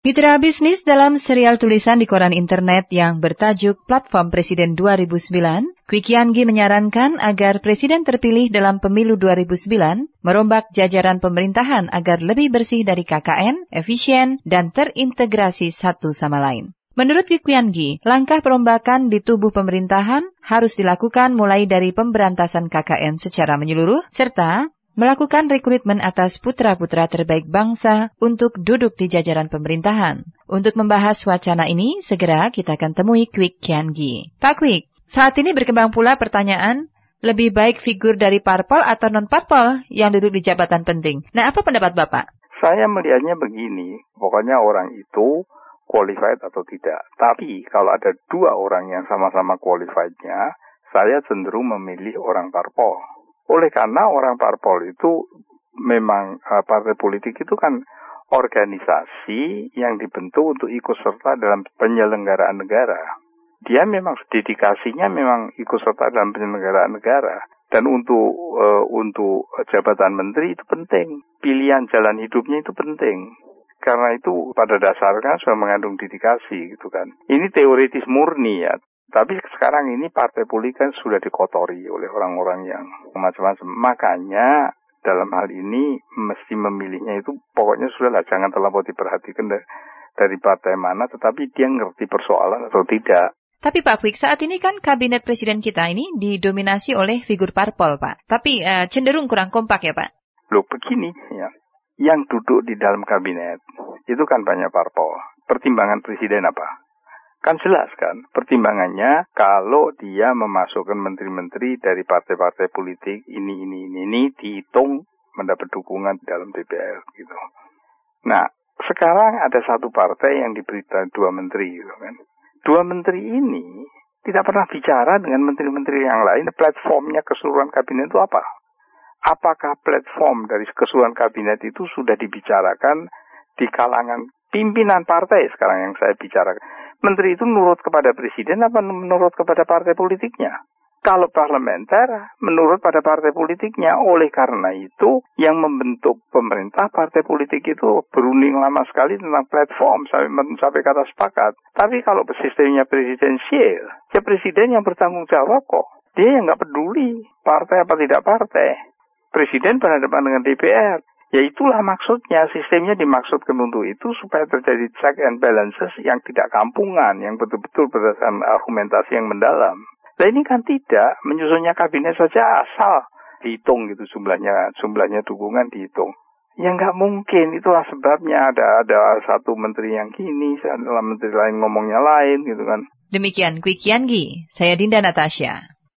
Mitra bisnis dalam serial tulisan di koran internet yang bertajuk Platform Presiden 2009, Quick Yanggi menyarankan agar presiden terpilih dalam pemilu 2009 merombak jajaran pemerintahan agar lebih bersih dari KKN, efisien, dan terintegrasi satu sama lain. Menurut Quick Yanggi, langkah perombakan di tubuh pemerintahan harus dilakukan mulai dari pemberantasan KKN secara menyeluruh, serta melakukan rekrutmen atas putra-putra terbaik bangsa untuk duduk di jajaran pemerintahan. Untuk membahas wacana ini, segera kita akan temui Kwik Kiangi. Pak Kwik, saat ini berkembang pula pertanyaan, lebih baik figur dari parpol atau non-parpol yang duduk di jabatan penting. Nah, apa pendapat Bapak? Saya melihatnya begini, pokoknya orang itu qualified atau tidak. Tapi kalau ada dua orang yang sama-sama qualifiednya, saya cenderung memilih orang parpol. Oleh karena orang parpol itu memang uh, partai politik itu kan organisasi yang dibentuk untuk ikut serta dalam penyelenggaraan negara. Dia memang dedikasinya memang ikut serta dalam penyelenggaraan negara. Dan untuk uh, untuk jabatan menteri itu penting. Pilihan jalan hidupnya itu penting. Karena itu pada dasarnya sudah mengandung dedikasi gitu kan. Ini teoritis murni ya. Tapi sekarang ini partai politik kan sudah dikotori oleh orang-orang yang macam-macam. Makanya dalam hal ini mesti memilihnya itu pokoknya sudahlah jangan terlalu diperhatikan dari partai mana, tetapi dia ngerti persoalan atau tidak. Tapi Pak Kwik, saat ini kan kabinet presiden kita ini didominasi oleh figur parpol, Pak. Tapi uh, cenderung kurang kompak ya, Pak? Loh, begini ya. Yang duduk di dalam kabinet itu kan banyak parpol. Pertimbangan presiden apa? Kan jelas kan pertimbangannya kalau dia memasukkan menteri-menteri dari partai-partai politik ini ini ini ini dihitung mendapat dukungan dalam DPR gitu. Nah, sekarang ada satu partai yang diberi dua menteri gitu kan. Dua menteri ini tidak pernah bicara dengan menteri-menteri yang lain. Platformnya keseluruhan kabinet itu apa? Apakah platform dari keseluruhan kabinet itu sudah dibicarakan di kalangan pimpinan partai sekarang yang saya bicarakan? Menteri itu menurut kepada presiden apa menurut kepada partai politiknya? Kalau parlementer, menurut pada partai politiknya. Oleh karena itu, yang membentuk pemerintah, partai politik itu berunding lama sekali tentang platform sampai, sampai kata sepakat. Tapi kalau sistemnya presidensial, ya presiden yang bertanggung jawab kok. Dia yang nggak peduli partai apa tidak partai. Presiden berhadapan dengan DPR. Ya itulah maksudnya, sistemnya dimaksudkan untuk itu supaya terjadi check and balances yang tidak kampungan, yang betul-betul berdasarkan argumentasi yang mendalam. Nah ini kan tidak, menyusunnya kabinet saja asal dihitung gitu jumlahnya, jumlahnya dukungan dihitung. Ya nggak mungkin, itulah sebabnya ada ada satu menteri yang kini, setelah menteri lain ngomongnya lain gitu kan. Demikian Quick Yanggi, saya Dinda Natasha.